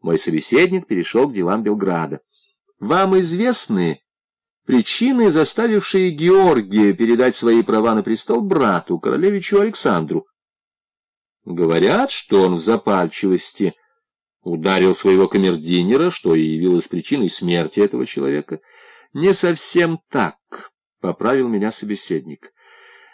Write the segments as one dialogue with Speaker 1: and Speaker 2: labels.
Speaker 1: Мой собеседник перешел к делам Белграда. Вам известны причины, заставившие Георгия передать свои права на престол брату, королевичу Александру? Говорят, что он в запальчивости ударил своего камердинера, что и явилось причиной смерти этого человека. Не совсем так, — поправил меня собеседник.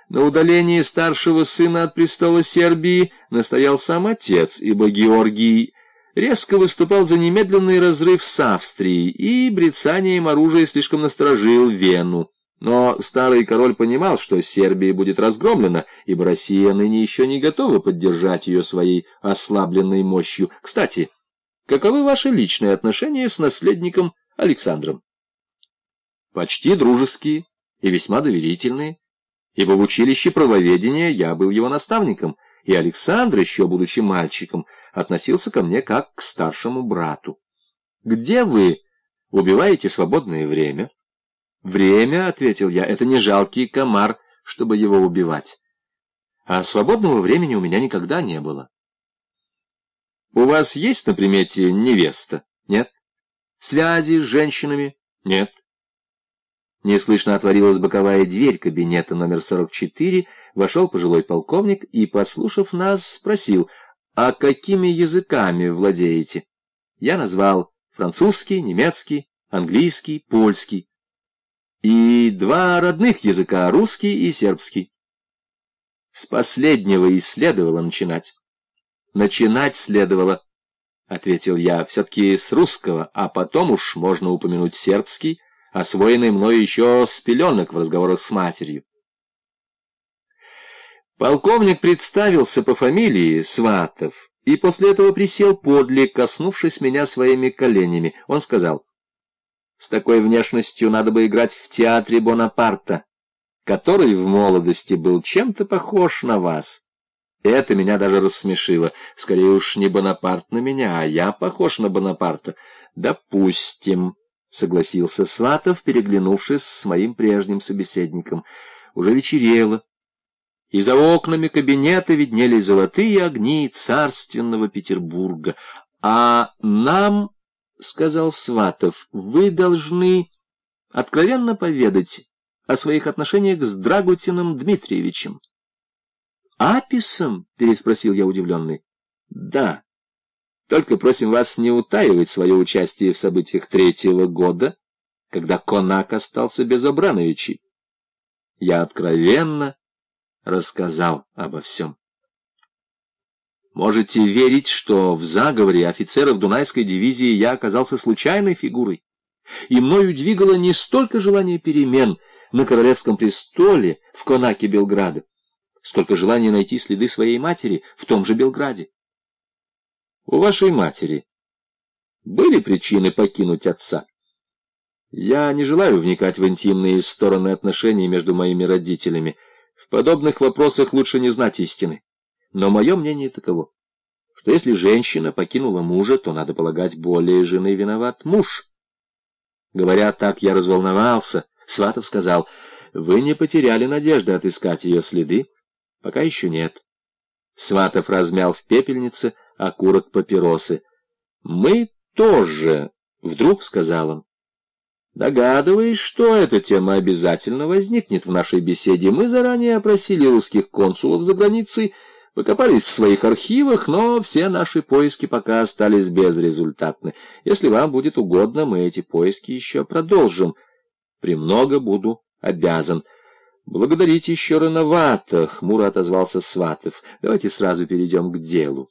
Speaker 1: На удалении старшего сына от престола Сербии настоял сам отец, ибо Георгий резко выступал за немедленный разрыв с Австрией, и брецанием оружия слишком насторожил Вену. Но старый король понимал, что Сербия будет разгромлена, ибо Россия ныне еще не готова поддержать ее своей ослабленной мощью. Кстати, каковы ваши личные отношения с наследником Александром? Почти дружеские и весьма доверительные, ибо в училище правоведения я был его наставником, и Александр, еще будучи мальчиком, относился ко мне как к старшему брату. «Где вы убиваете свободное время?» «Время, — ответил я, — это не жалкий комар, чтобы его убивать. А свободного времени у меня никогда не было». «У вас есть на примете невеста?» «Нет». «Связи с женщинами?» «Нет». Неслышно отворилась боковая дверь кабинета номер 44, вошел пожилой полковник и, послушав нас, спросил — «А какими языками владеете?» Я назвал французский, немецкий, английский, польский. И два родных языка — русский и сербский. С последнего и следовало начинать. Начинать следовало, — ответил я, — все-таки с русского, а потом уж можно упомянуть сербский, освоенный мною еще с пеленок в разговорах с матерью. Полковник представился по фамилии Сватов и после этого присел подле, коснувшись меня своими коленями. Он сказал, «С такой внешностью надо бы играть в театре Бонапарта, который в молодости был чем-то похож на вас». Это меня даже рассмешило. Скорее уж не Бонапарт на меня, а я похож на Бонапарта. «Допустим», — согласился Сватов, переглянувшись с моим прежним собеседником. Уже вечерело и за окнами кабинета виднелись золотые огни царственного Петербурга. А нам, — сказал Сватов, — вы должны откровенно поведать о своих отношениях с Драгутиным Дмитриевичем. «Аписом?» — переспросил я удивленный. «Да. Только просим вас не утаивать свое участие в событиях третьего года, когда Конак остался без Абрановичей. Я откровенно рассказал обо всем. Можете верить, что в заговоре офицеров Дунайской дивизии я оказался случайной фигурой, и мною двигало не столько желание перемен на королевском престоле в Конаке Белграда, сколько желание найти следы своей матери в том же Белграде. У вашей матери были причины покинуть отца? Я не желаю вникать в интимные стороны отношений между моими родителями, в подобных вопросах лучше не знать истины. Но мое мнение таково, что если женщина покинула мужа, то, надо полагать, более жены виноват муж. Говоря так, я разволновался. Сватов сказал, вы не потеряли надежды отыскать ее следы? Пока еще нет. Сватов размял в пепельнице окурок папиросы. Мы тоже, вдруг сказал он. Догадываясь, что эта тема обязательно возникнет в нашей беседе, мы заранее опросили русских консулов за границей, покопались в своих архивах, но все наши поиски пока остались безрезультатны. Если вам будет угодно, мы эти поиски еще продолжим. Премного буду обязан. Благодарить еще рановато, — хмуро отозвался Сватов. Давайте сразу перейдем к делу.